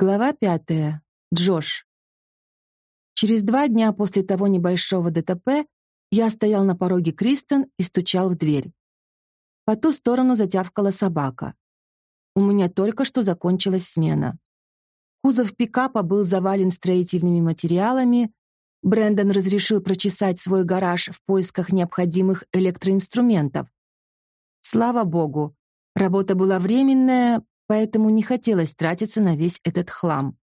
Глава пятая. Джош. Через два дня после того небольшого ДТП я стоял на пороге Кристен и стучал в дверь. По ту сторону затявкала собака. У меня только что закончилась смена. Кузов пикапа был завален строительными материалами. Брэндон разрешил прочесать свой гараж в поисках необходимых электроинструментов. Слава богу, работа была временная, поэтому не хотелось тратиться на весь этот хлам.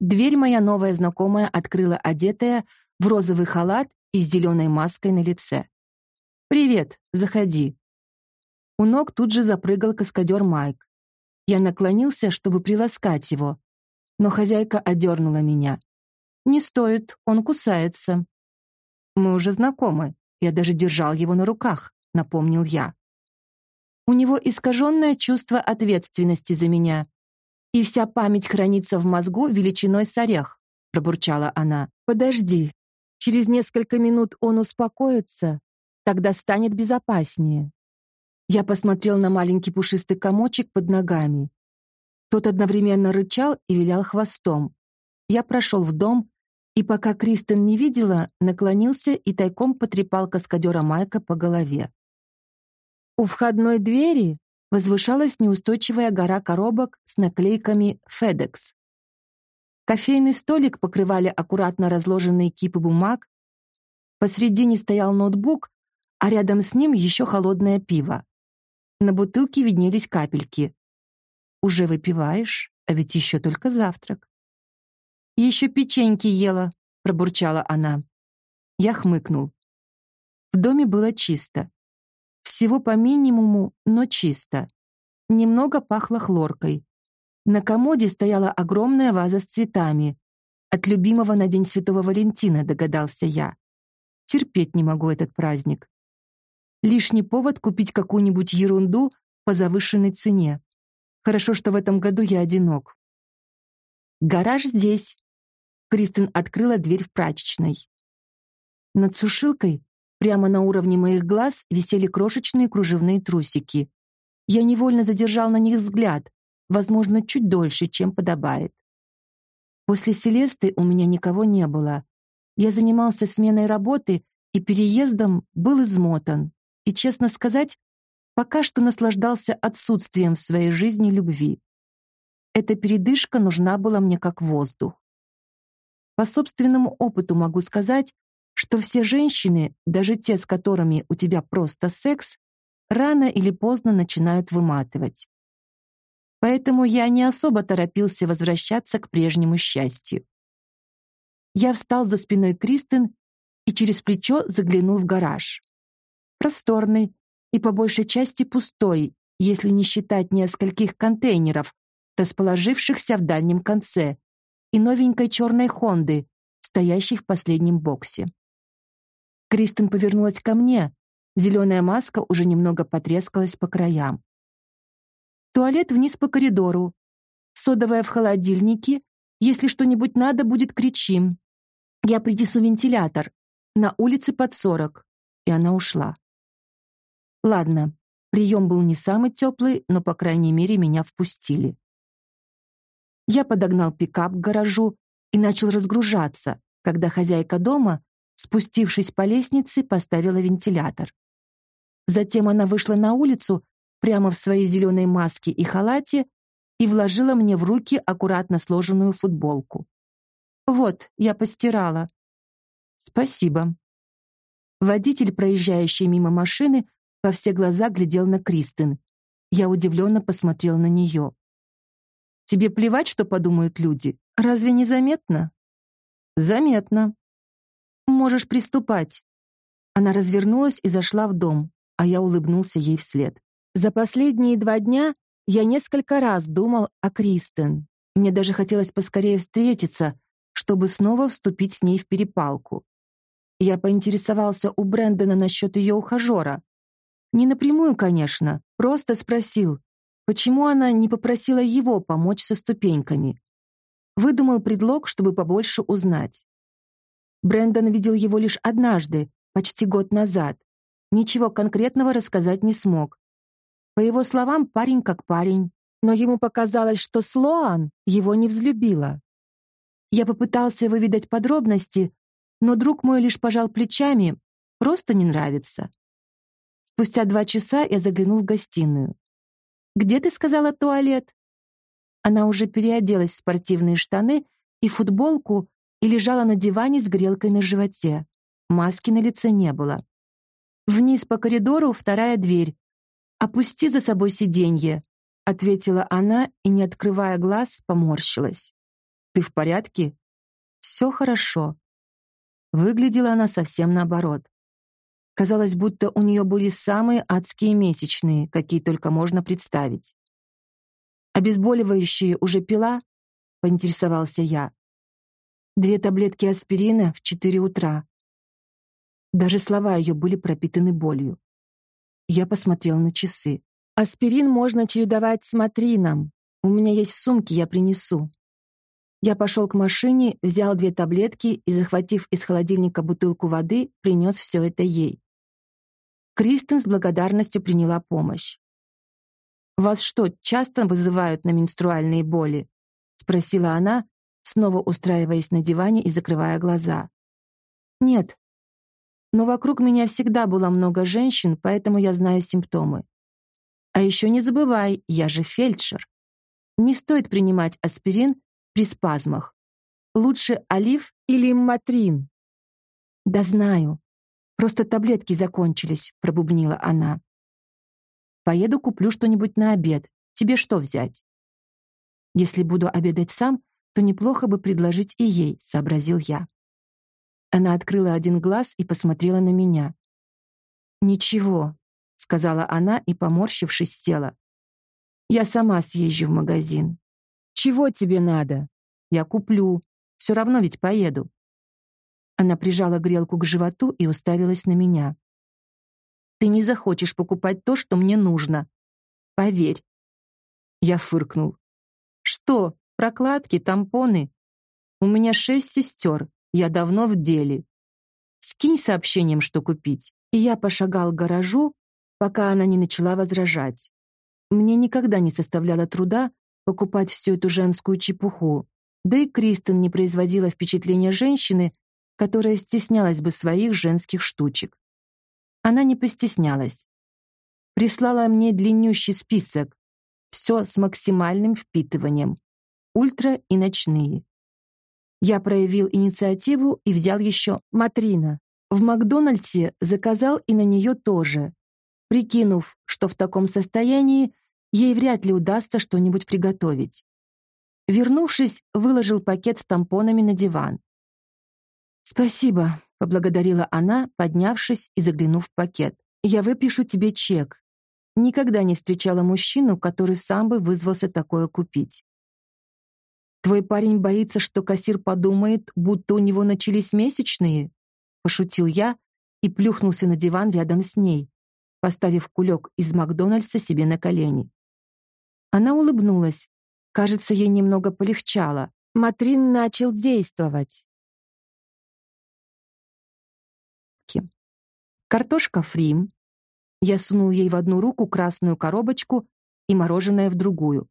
Дверь моя новая знакомая открыла одетая в розовый халат и с зеленой маской на лице. «Привет, заходи». У ног тут же запрыгал каскадер Майк. Я наклонился, чтобы приласкать его, но хозяйка одернула меня. «Не стоит, он кусается». «Мы уже знакомы, я даже держал его на руках», — напомнил я. У него искаженное чувство ответственности за меня. И вся память хранится в мозгу величиной с орех, пробурчала она. Подожди. Через несколько минут он успокоится, тогда станет безопаснее. Я посмотрел на маленький пушистый комочек под ногами. Тот одновременно рычал и вилял хвостом. Я прошел в дом, и пока Кристен не видела, наклонился и тайком потрепал каскадера Майка по голове. У входной двери возвышалась неустойчивая гора коробок с наклейками FedEx. Кофейный столик покрывали аккуратно разложенные кипы бумаг. Посредине стоял ноутбук, а рядом с ним еще холодное пиво. На бутылке виднелись капельки. «Уже выпиваешь, а ведь еще только завтрак». «Еще печеньки ела», — пробурчала она. Я хмыкнул. В доме было чисто. Всего по минимуму, но чисто. Немного пахло хлоркой. На комоде стояла огромная ваза с цветами. От любимого на День Святого Валентина, догадался я. Терпеть не могу этот праздник. Лишний повод купить какую-нибудь ерунду по завышенной цене. Хорошо, что в этом году я одинок. Гараж здесь. Кристин открыла дверь в прачечной. Над сушилкой Прямо на уровне моих глаз висели крошечные кружевные трусики. Я невольно задержал на них взгляд, возможно, чуть дольше, чем подобает. После Селесты у меня никого не было. Я занимался сменой работы и переездом был измотан. И, честно сказать, пока что наслаждался отсутствием в своей жизни любви. Эта передышка нужна была мне как воздух. По собственному опыту могу сказать, что все женщины, даже те, с которыми у тебя просто секс, рано или поздно начинают выматывать. Поэтому я не особо торопился возвращаться к прежнему счастью. Я встал за спиной Кристин и через плечо заглянул в гараж. Просторный и по большей части пустой, если не считать нескольких контейнеров, расположившихся в дальнем конце, и новенькой черной Хонды, стоящей в последнем боксе. Кристен повернулась ко мне. Зеленая маска уже немного потрескалась по краям. Туалет вниз по коридору. Содовая в холодильнике. Если что-нибудь надо, будет кричим. Я принесу вентилятор. На улице под сорок. И она ушла. Ладно, прием был не самый теплый, но, по крайней мере, меня впустили. Я подогнал пикап к гаражу и начал разгружаться, когда хозяйка дома Спустившись по лестнице, поставила вентилятор. Затем она вышла на улицу прямо в своей зеленой маске и халате и вложила мне в руки аккуратно сложенную футболку. «Вот, я постирала». «Спасибо». Водитель, проезжающий мимо машины, во все глаза глядел на Кристин. Я удивленно посмотрел на нее. «Тебе плевать, что подумают люди? Разве не заметно?» «Заметно», Можешь приступать. Она развернулась и зашла в дом, а я улыбнулся ей вслед. За последние два дня я несколько раз думал о Кристен. Мне даже хотелось поскорее встретиться, чтобы снова вступить с ней в перепалку. Я поинтересовался у Брэндона насчет ее ухажера. Не напрямую, конечно, просто спросил, почему она не попросила его помочь со ступеньками. Выдумал предлог, чтобы побольше узнать. Брэндон видел его лишь однажды, почти год назад. Ничего конкретного рассказать не смог. По его словам, парень как парень, но ему показалось, что Слоан его не взлюбила. Я попытался выведать подробности, но друг мой лишь пожал плечами, просто не нравится. Спустя два часа я заглянул в гостиную. «Где ты сказала туалет?» Она уже переоделась в спортивные штаны и футболку и лежала на диване с грелкой на животе. Маски на лице не было. «Вниз по коридору вторая дверь. Опусти за собой сиденье», — ответила она и, не открывая глаз, поморщилась. «Ты в порядке?» «Все хорошо». Выглядела она совсем наоборот. Казалось, будто у нее были самые адские месячные, какие только можно представить. «Обезболивающие уже пила?» — поинтересовался я. «Две таблетки аспирина в четыре утра». Даже слова ее были пропитаны болью. Я посмотрел на часы. «Аспирин можно чередовать с матрином. У меня есть в сумке, я принесу». Я пошел к машине, взял две таблетки и, захватив из холодильника бутылку воды, принес все это ей. Кристен с благодарностью приняла помощь. «Вас что, часто вызывают на менструальные боли?» — спросила она, снова устраиваясь на диване и закрывая глаза. «Нет. Но вокруг меня всегда было много женщин, поэтому я знаю симптомы. А еще не забывай, я же фельдшер. Не стоит принимать аспирин при спазмах. Лучше олив или матрин». «Да знаю», Просто таблетки закончились, пробубнила она. Поеду куплю что-нибудь на обед. Тебе что взять? Если буду обедать сам, то неплохо бы предложить и ей, сообразил я. Она открыла один глаз и посмотрела на меня. Ничего, сказала она и, поморщившись, села. Я сама съезжу в магазин. Чего тебе надо? Я куплю. Все равно ведь поеду. Она прижала грелку к животу и уставилась на меня. Ты не захочешь покупать то, что мне нужно. Поверь. Я фыркнул. Что? Прокладки, тампоны? У меня шесть сестер. Я давно в деле. Скинь сообщением, что купить. И я пошагал к гаражу, пока она не начала возражать. Мне никогда не составляло труда покупать всю эту женскую чепуху. Да и Кристен не производила впечатления женщины, которая стеснялась бы своих женских штучек. Она не постеснялась. Прислала мне длиннющий список. Все с максимальным впитыванием. Ультра и ночные. Я проявил инициативу и взял еще Матрина. В Макдональдсе заказал и на нее тоже, прикинув, что в таком состоянии ей вряд ли удастся что-нибудь приготовить. Вернувшись, выложил пакет с тампонами на диван. «Спасибо», — поблагодарила она, поднявшись и заглянув в пакет. «Я выпишу тебе чек. Никогда не встречала мужчину, который сам бы вызвался такое купить». «Твой парень боится, что кассир подумает, будто у него начались месячные?» — пошутил я и плюхнулся на диван рядом с ней, поставив кулек из Макдональдса себе на колени. Она улыбнулась. Кажется, ей немного полегчало. Матрин начал действовать. Картошка фри. Я сунул ей в одну руку красную коробочку и мороженое в другую.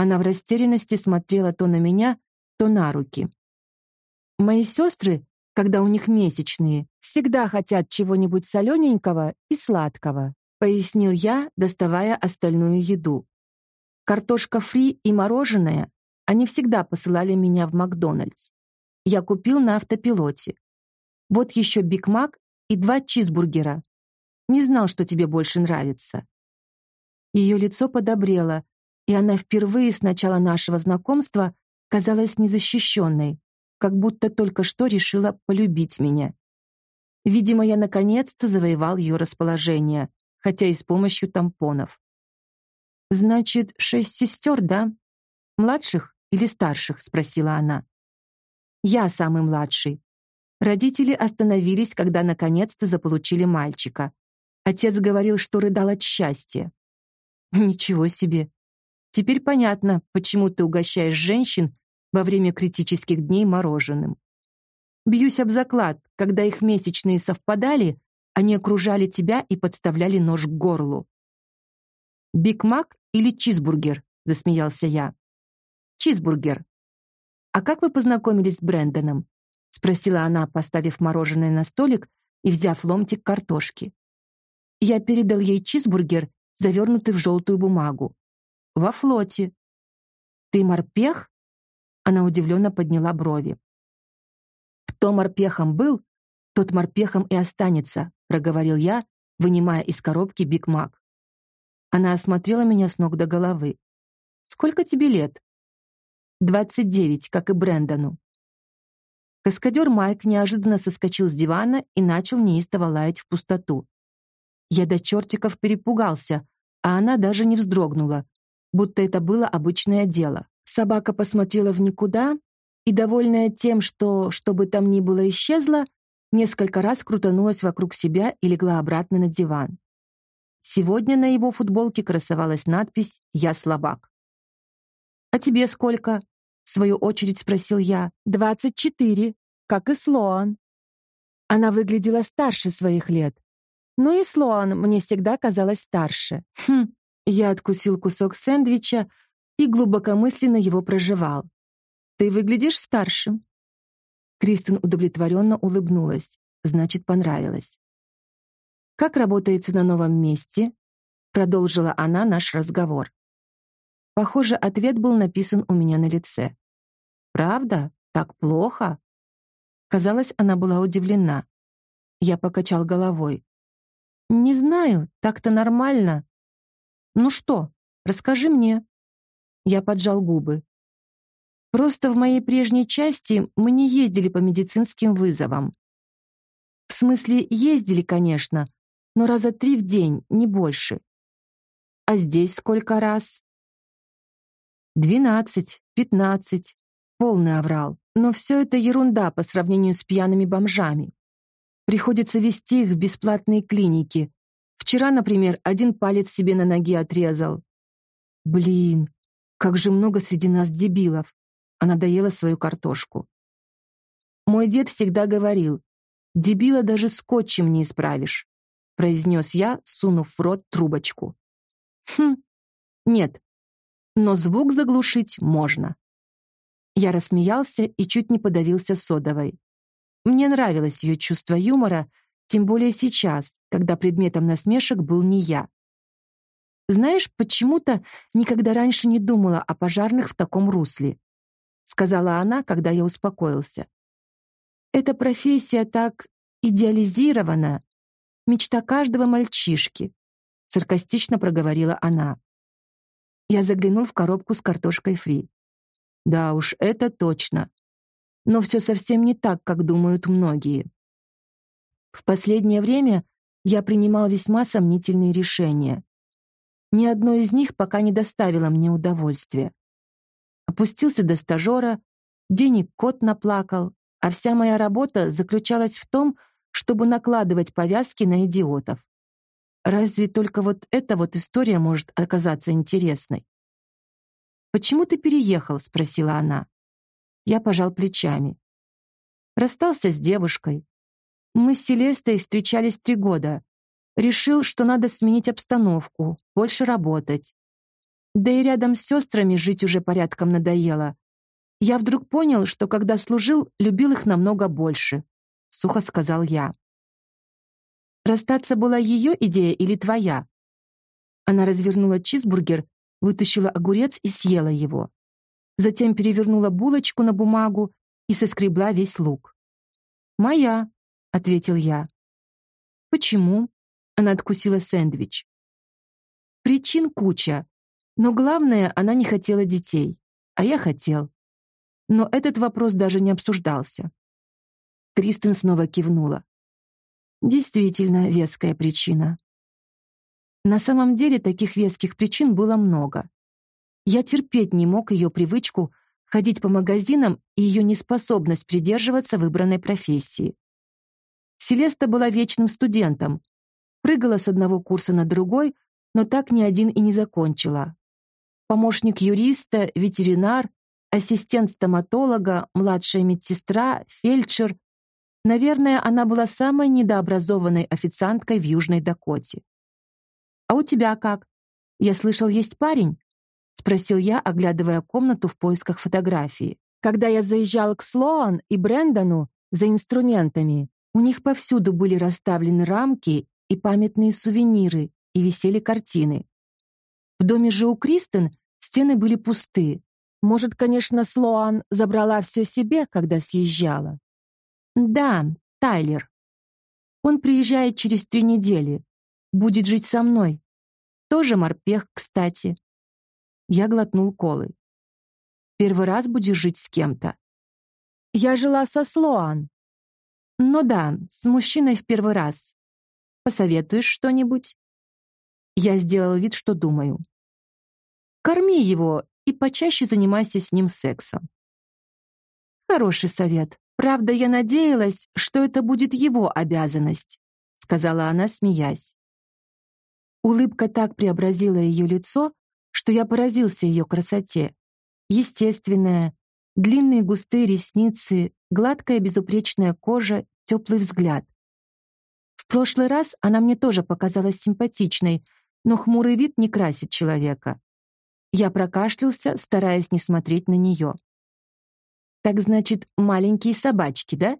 Она в растерянности смотрела то на меня, то на руки. Мои сестры, когда у них месячные, всегда хотят чего-нибудь солененького и сладкого, пояснил я, доставая остальную еду. Картошка фри и мороженое они всегда посылали меня в Макдональдс. Я купил на автопилоте. Вот еще Биг Мак и два чизбургера. Не знал, что тебе больше нравится». Ее лицо подобрело, и она впервые с начала нашего знакомства казалась незащищенной, как будто только что решила полюбить меня. Видимо, я наконец-то завоевал ее расположение, хотя и с помощью тампонов. «Значит, шесть сестер, да? Младших или старших?» — спросила она. «Я самый младший. Родители остановились, когда наконец-то заполучили мальчика. Отец говорил, что рыдал от счастья. Ничего себе. Теперь понятно, почему ты угощаешь женщин во время критических дней мороженым. Бьюсь об заклад, когда их месячные совпадали, они окружали тебя и подставляли нож к горлу. «Биг Мак или чизбургер?» засмеялся я. Чизбургер. А как вы познакомились с Брэндоном? спросила она, поставив мороженое на столик и взяв ломтик картошки. Я передал ей чизбургер, завернутый в желтую бумагу. Во флоте. Ты морпех? Она удивленно подняла брови. Кто морпехом был, тот морпехом и останется, проговорил я, вынимая из коробки Биг Мак. Она осмотрела меня с ног до головы. Сколько тебе лет? Двадцать девять, как и Брэндону. Каскадер Майк неожиданно соскочил с дивана и начал неистово лаять в пустоту. Я до чертиков перепугался, а она даже не вздрогнула, будто это было обычное дело. Собака посмотрела в никуда и, довольная тем, что, что бы там ни было исчезло, несколько раз крутанулась вокруг себя и легла обратно на диван. Сегодня на его футболке красовалась надпись «Я слабак». «А тебе сколько?» — в свою очередь спросил я. «Двадцать четыре, как и Слоан». Она выглядела старше своих лет. Но и Слоан мне всегда казалась старше. Хм, я откусил кусок сэндвича и глубокомысленно его прожевал. «Ты выглядишь старшим». Кристин удовлетворенно улыбнулась. Значит, понравилось. «Как работается на новом месте?» Продолжила она наш разговор. Похоже, ответ был написан у меня на лице. «Правда? Так плохо?» Казалось, она была удивлена. Я покачал головой. «Не знаю, так-то нормально». «Ну что, расскажи мне». Я поджал губы. «Просто в моей прежней части мы не ездили по медицинским вызовам. В смысле, ездили, конечно, но раза три в день, не больше. А здесь сколько раз?» Двенадцать, пятнадцать. Полный аврал. Но все это ерунда по сравнению с пьяными бомжами. Приходится вести их в бесплатные клиники. Вчера, например, один палец себе на ноге отрезал. Блин, как же много среди нас дебилов. Она доела свою картошку. Мой дед всегда говорил, дебила даже скотчем не исправишь, произнес я, сунув в рот трубочку. Хм, нет, но звук заглушить можно. Я рассмеялся и чуть не подавился содовой. Мне нравилось ее чувство юмора, тем более сейчас, когда предметом насмешек был не я. Знаешь, почему-то никогда раньше не думала о пожарных в таком русле, сказала она, когда я успокоился. Эта профессия так идеализирована, мечта каждого мальчишки, саркастично проговорила она. Я заглянул в коробку с картошкой фри. Да уж, это точно. Но все совсем не так, как думают многие. В последнее время я принимал весьма сомнительные решения. Ни одно из них пока не доставило мне удовольствия. Опустился до стажера, денег кот наплакал, а вся моя работа заключалась в том, чтобы накладывать повязки на идиотов. Разве только вот эта вот история может оказаться интересной? «Почему ты переехал?» — спросила она. Я пожал плечами. Расстался с девушкой. Мы с Селестой встречались три года. Решил, что надо сменить обстановку, больше работать. Да и рядом с сестрами жить уже порядком надоело. Я вдруг понял, что когда служил, любил их намного больше, сухо сказал я. Расстаться была ее идея или твоя? Она развернула чизбургер, вытащила огурец и съела его. Затем перевернула булочку на бумагу и соскребла весь лук. «Моя», — ответил я. «Почему?» — она откусила сэндвич. «Причин куча, но главное, она не хотела детей, а я хотел. Но этот вопрос даже не обсуждался». Кристен снова кивнула. Действительно веская причина. На самом деле таких веских причин было много. Я терпеть не мог ее привычку ходить по магазинам и ее неспособность придерживаться выбранной профессии. Селеста была вечным студентом, прыгала с одного курса на другой, но так ни один и не закончила. Помощник юриста, ветеринар, ассистент стоматолога, младшая медсестра, фельдшер Наверное, она была самой недообразованной официанткой в Южной Дакоте. «А у тебя как? Я слышал, есть парень?» — спросил я, оглядывая комнату в поисках фотографии. Когда я заезжал к Слоан и Брэндону за инструментами, у них повсюду были расставлены рамки и памятные сувениры, и висели картины. В доме же у Кристен стены были пусты. Может, конечно, Слоан забрала все себе, когда съезжала. Да, Тайлер. Он приезжает через три недели. Будет жить со мной. Тоже морпех, кстати. Я глотнул колы. Первый раз будешь жить с кем-то. Я жила со Слоан. Ну да, с мужчиной в первый раз. Посоветуешь что-нибудь? Я сделал вид, что думаю. Корми его и почаще занимайся с ним сексом. Хороший совет. Правда, я надеялась, что это будет его обязанность, сказала она, смеясь. Улыбка так преобразила ее лицо, что я поразился ее красоте. Естественная, длинные густые ресницы, гладкая безупречная кожа, теплый взгляд. В прошлый раз она мне тоже показалась симпатичной, но хмурый вид не красит человека. Я прокашлялся, стараясь не смотреть на нее. «Так значит, маленькие собачки, да?»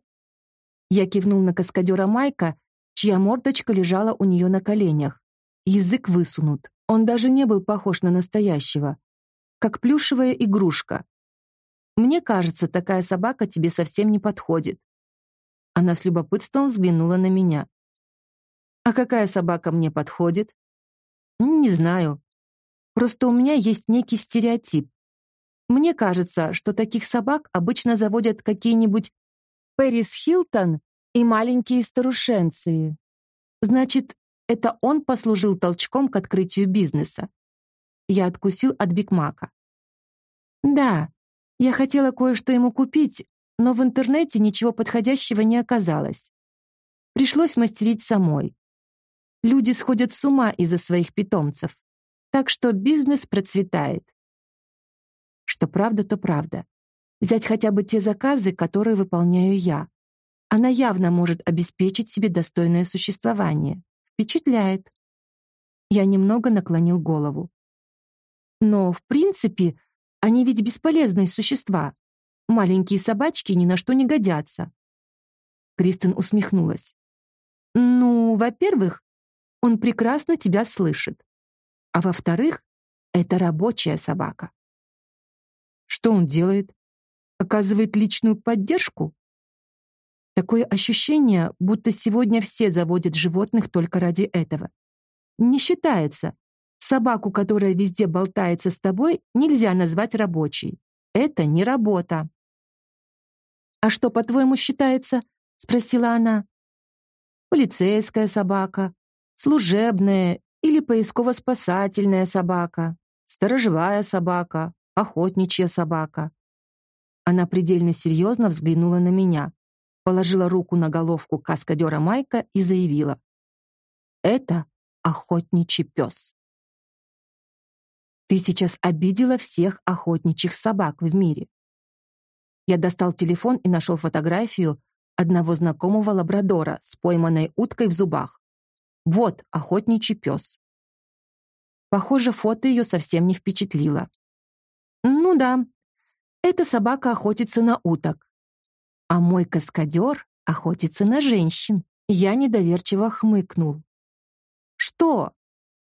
Я кивнул на каскадера Майка, чья мордочка лежала у нее на коленях. Язык высунут. Он даже не был похож на настоящего. Как плюшевая игрушка. Мне кажется, такая собака тебе совсем не подходит. Она с любопытством взглянула на меня. А какая собака мне подходит? Не знаю. Просто у меня есть некий стереотип. Мне кажется, что таких собак обычно заводят какие-нибудь Пэрис Хилтон и маленькие старушенции. Значит, это он послужил толчком к открытию бизнеса. Я откусил от Бигмака. Да, я хотела кое-что ему купить, но в интернете ничего подходящего не оказалось. Пришлось мастерить самой. Люди сходят с ума из-за своих питомцев. Так что бизнес процветает. Что правда, то правда. Взять хотя бы те заказы, которые выполняю я. Она явно может обеспечить себе достойное существование. Впечатляет. Я немного наклонил голову. Но, в принципе, они ведь бесполезные существа. Маленькие собачки ни на что не годятся. Кристен усмехнулась. Ну, во-первых, он прекрасно тебя слышит. А во-вторых, это рабочая собака. Что он делает? Оказывает личную поддержку? Такое ощущение, будто сегодня все заводят животных только ради этого. Не считается. Собаку, которая везде болтается с тобой, нельзя назвать рабочей. Это не работа. «А что, по-твоему, считается?» — спросила она. «Полицейская собака, служебная или поисково-спасательная собака, сторожевая собака, охотничья собака». Она предельно серьезно взглянула на меня положила руку на головку каскадера Майка и заявила. «Это охотничий пес». «Ты сейчас обидела всех охотничьих собак в мире». Я достал телефон и нашел фотографию одного знакомого лабрадора с пойманной уткой в зубах. Вот охотничий пес. Похоже, фото ее совсем не впечатлило. Ну да, эта собака охотится на уток а мой каскадер охотится на женщин. Я недоверчиво хмыкнул. Что?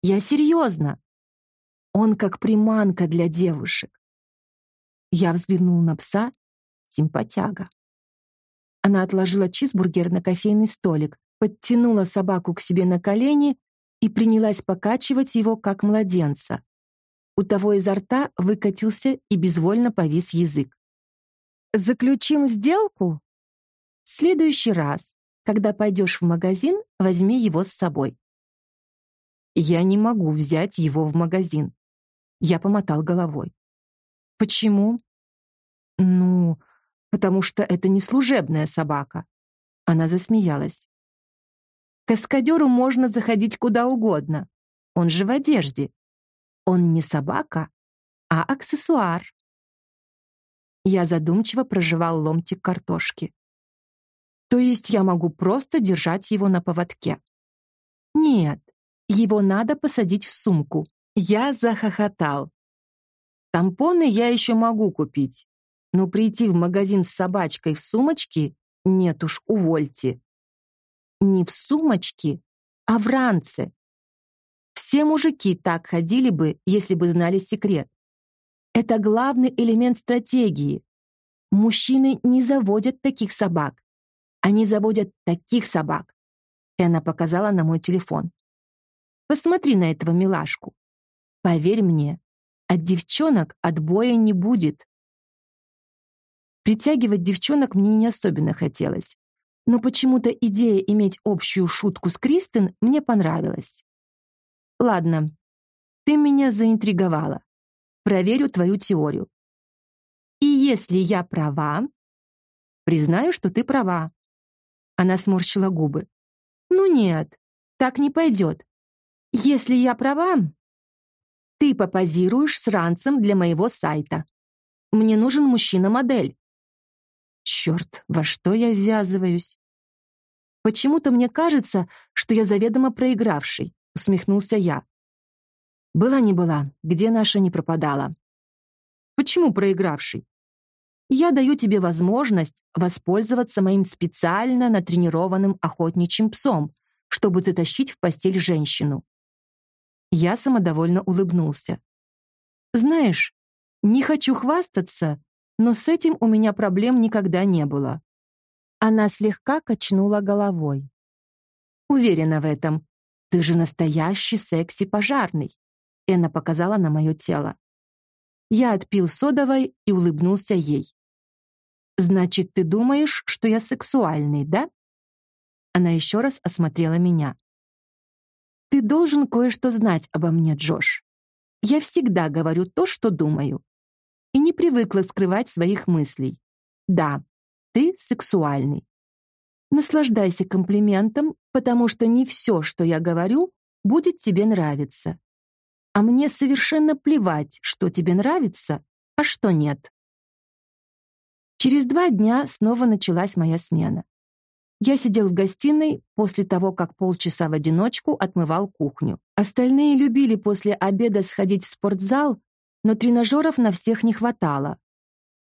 Я серьезно. Он как приманка для девушек. Я взглянул на пса, симпатяга. Она отложила чизбургер на кофейный столик, подтянула собаку к себе на колени и принялась покачивать его, как младенца. У того изо рта выкатился и безвольно повис язык. Заключим сделку? В следующий раз, когда пойдешь в магазин, возьми его с собой. Я не могу взять его в магазин. Я помотал головой. Почему? Ну, потому что это не служебная собака. Она засмеялась. Каскадеру можно заходить куда угодно. Он же в одежде. Он не собака, а аксессуар. Я задумчиво прожевал ломтик картошки. То есть я могу просто держать его на поводке? Нет, его надо посадить в сумку. Я захохотал. Тампоны я еще могу купить, но прийти в магазин с собачкой в сумочке нет уж, увольте. Не в сумочке, а в ранце. Все мужики так ходили бы, если бы знали секрет. Это главный элемент стратегии. Мужчины не заводят таких собак. Они заводят таких собак. И она показала на мой телефон. Посмотри на этого милашку. Поверь мне, от девчонок отбоя не будет. Притягивать девчонок мне не особенно хотелось. Но почему-то идея иметь общую шутку с Кристен мне понравилась. Ладно, ты меня заинтриговала. Проверю твою теорию. И если я права, признаю, что ты права. Она сморщила губы. Ну нет, так не пойдет. Если я права, ты попозируешь с ранцем для моего сайта. Мне нужен мужчина-модель. Черт, во что я ввязываюсь? Почему-то мне кажется, что я заведомо проигравший, усмехнулся я. Была не была, где наша не пропадала. Почему проигравший? Я даю тебе возможность воспользоваться моим специально натренированным охотничьим псом, чтобы затащить в постель женщину. Я самодовольно улыбнулся. Знаешь, не хочу хвастаться, но с этим у меня проблем никогда не было. Она слегка качнула головой. Уверена в этом. Ты же настоящий секси-пожарный. Энна показала на мое тело. Я отпил содовой и улыбнулся ей. Значит, ты думаешь, что я сексуальный, да? Она еще раз осмотрела меня. Ты должен кое-что знать обо мне, Джош. Я всегда говорю то, что думаю. И не привыкла скрывать своих мыслей. Да, ты сексуальный. Наслаждайся комплиментом, потому что не все, что я говорю, будет тебе нравиться. А мне совершенно плевать, что тебе нравится, а что нет. Через два дня снова началась моя смена. Я сидел в гостиной после того, как полчаса в одиночку отмывал кухню. Остальные любили после обеда сходить в спортзал, но тренажеров на всех не хватало.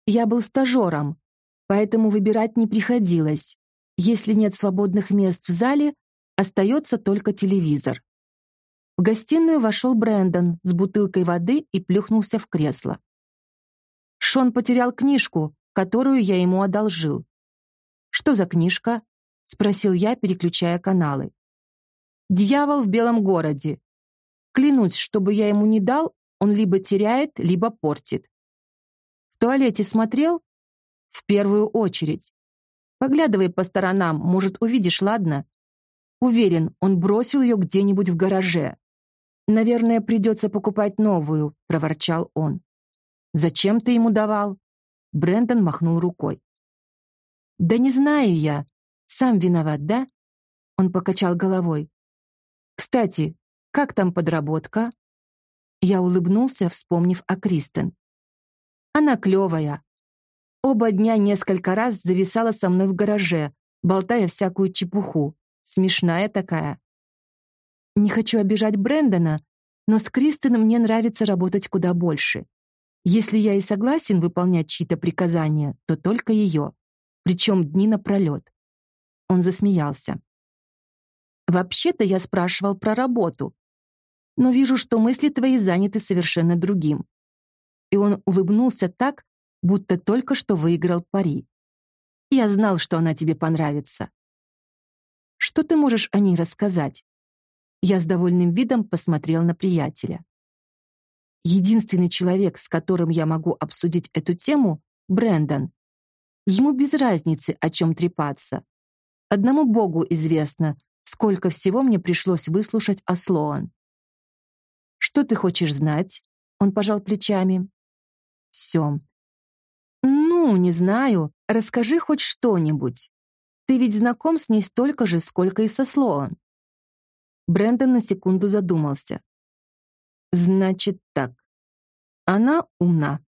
Я был стажером, поэтому выбирать не приходилось. Если нет свободных мест в зале, остается только телевизор. В гостиную вошел Брэндон с бутылкой воды и плюхнулся в кресло. Шон потерял книжку, которую я ему одолжил. «Что за книжка?» — спросил я, переключая каналы. «Дьявол в белом городе. Клянусь, чтобы я ему не дал, он либо теряет, либо портит. В туалете смотрел? В первую очередь. Поглядывай по сторонам, может, увидишь, ладно? Уверен, он бросил ее где-нибудь в гараже. Наверное, придется покупать новую, проворчал он. Зачем ты ему давал? Брендон махнул рукой. «Да не знаю я. Сам виноват, да?» Он покачал головой. «Кстати, как там подработка?» Я улыбнулся, вспомнив о Кристен. «Она клевая. Оба дня несколько раз зависала со мной в гараже, болтая всякую чепуху. Смешная такая. Не хочу обижать Брэндона, но с Кристен мне нравится работать куда больше. Если я и согласен выполнять чьи-то приказания, то только ее. Причем дни напролет. Он засмеялся. «Вообще-то я спрашивал про работу, но вижу, что мысли твои заняты совершенно другим». И он улыбнулся так, будто только что выиграл пари. «Я знал, что она тебе понравится». «Что ты можешь о ней рассказать?» Я с довольным видом посмотрел на приятеля. Единственный человек, с которым я могу обсудить эту тему — Брэндон. Ему без разницы, о чем трепаться. Одному Богу известно, сколько всего мне пришлось выслушать о Слоан. «Что ты хочешь знать?» Он пожал плечами. «Все». «Ну, не знаю. Расскажи хоть что-нибудь. Ты ведь знаком с ней столько же, сколько и со Слоан». Брэндон на секунду задумался. Значит так. Она умна.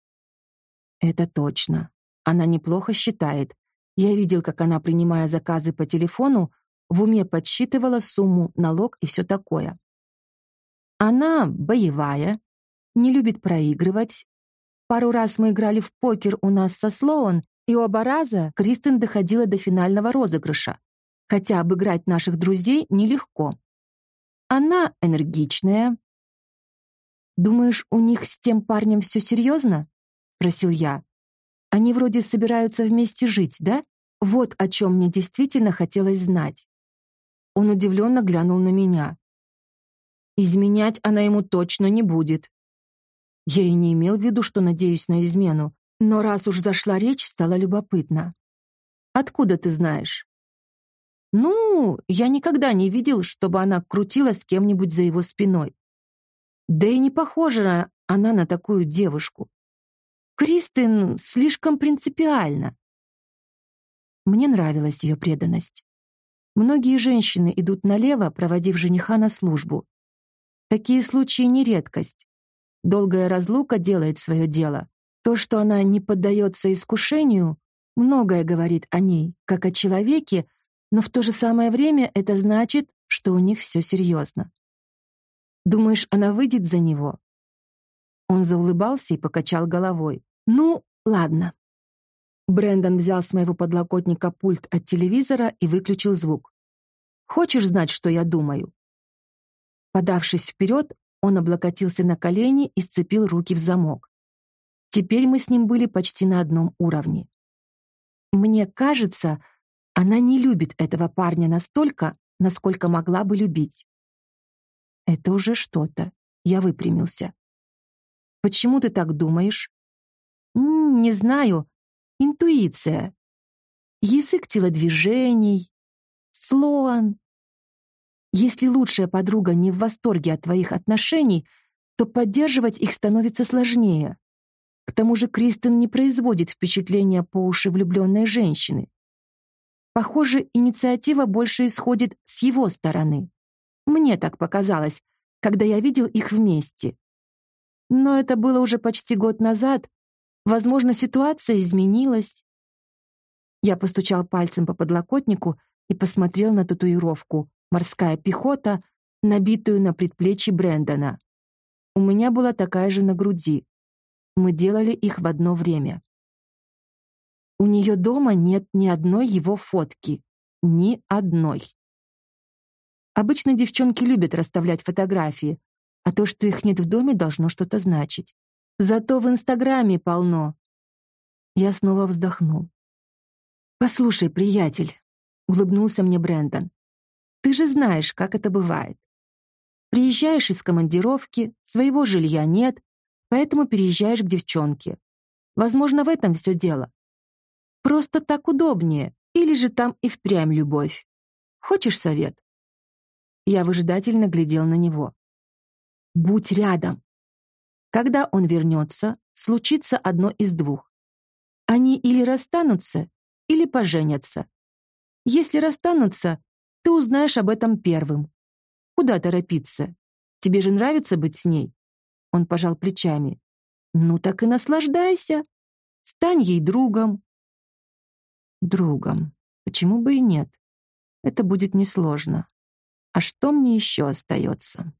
Это точно. Она неплохо считает. Я видел, как она, принимая заказы по телефону, в уме подсчитывала сумму, налог и все такое. Она боевая, не любит проигрывать, Пару раз мы играли в покер у нас со Слоун, и оба раза Кристен доходила до финального розыгрыша. Хотя обыграть наших друзей нелегко. Она энергичная. «Думаешь, у них с тем парнем все серьезно?» — спросил я. «Они вроде собираются вместе жить, да? Вот о чем мне действительно хотелось знать». Он удивленно глянул на меня. «Изменять она ему точно не будет». Я и не имел в виду, что надеюсь на измену, но раз уж зашла речь, стало любопытно. «Откуда ты знаешь?» «Ну, я никогда не видел, чтобы она крутила с кем-нибудь за его спиной. Да и не похожа она на такую девушку. Кристин слишком принципиальна». Мне нравилась ее преданность. Многие женщины идут налево, проводив жениха на службу. Такие случаи не редкость. Долгая разлука делает свое дело. То, что она не поддается искушению, многое говорит о ней, как о человеке, но в то же самое время это значит, что у них все серьезно. Думаешь, она выйдет за него? Он заулыбался и покачал головой. Ну, ладно. Брендон взял с моего подлокотника пульт от телевизора и выключил звук. Хочешь знать, что я думаю? Подавшись вперед, он облокотился на колени и сцепил руки в замок. Теперь мы с ним были почти на одном уровне. Мне кажется, она не любит этого парня настолько, насколько могла бы любить. Это уже что-то. Я выпрямился. Почему ты так думаешь? М -м, не знаю. Интуиция. Язык телодвижений. Слоан. Если лучшая подруга не в восторге от твоих отношений, то поддерживать их становится сложнее. К тому же Кристен не производит впечатления по уши влюбленной женщины. Похоже, инициатива больше исходит с его стороны. Мне так показалось, когда я видел их вместе. Но это было уже почти год назад. Возможно, ситуация изменилась. Я постучал пальцем по подлокотнику и посмотрел на татуировку «Морская пехота», набитую на предплечье Брэндона. У меня была такая же на груди. Мы делали их в одно время. У нее дома нет ни одной его фотки. Ни одной. Обычно девчонки любят расставлять фотографии, а то, что их нет в доме, должно что-то значить. Зато в Инстаграме полно. Я снова вздохнул. «Послушай, приятель», — улыбнулся мне Брэндон, «ты же знаешь, как это бывает. Приезжаешь из командировки, своего жилья нет, поэтому переезжаешь к девчонке. Возможно, в этом все дело. Просто так удобнее, или же там и впрямь любовь. Хочешь совет?» Я выжидательно глядел на него. «Будь рядом!» Когда он вернется, случится одно из двух. Они или расстанутся, или поженятся. Если расстанутся, ты узнаешь об этом первым. Куда торопиться? Тебе же нравится быть с ней? Он пожал плечами. Ну так и наслаждайся. Стань ей другом. Другом. Почему бы и нет? Это будет несложно. А что мне еще остается?